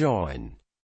join.